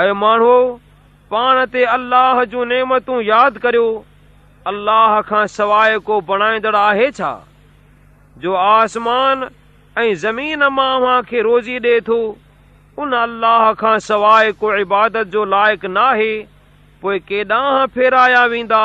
اے مانو پان تے اللہ جو نعمتوں یاد کرو اللہ کا سوائے کو بنائے دڑا چھا جو آسمان اے زمین ماں ہاں کے روزی دے تھو ان اللہ کا سوائے کو عبادت جو لائق نہ ہے پوئے کے ناہاں پھیرایا ویندہ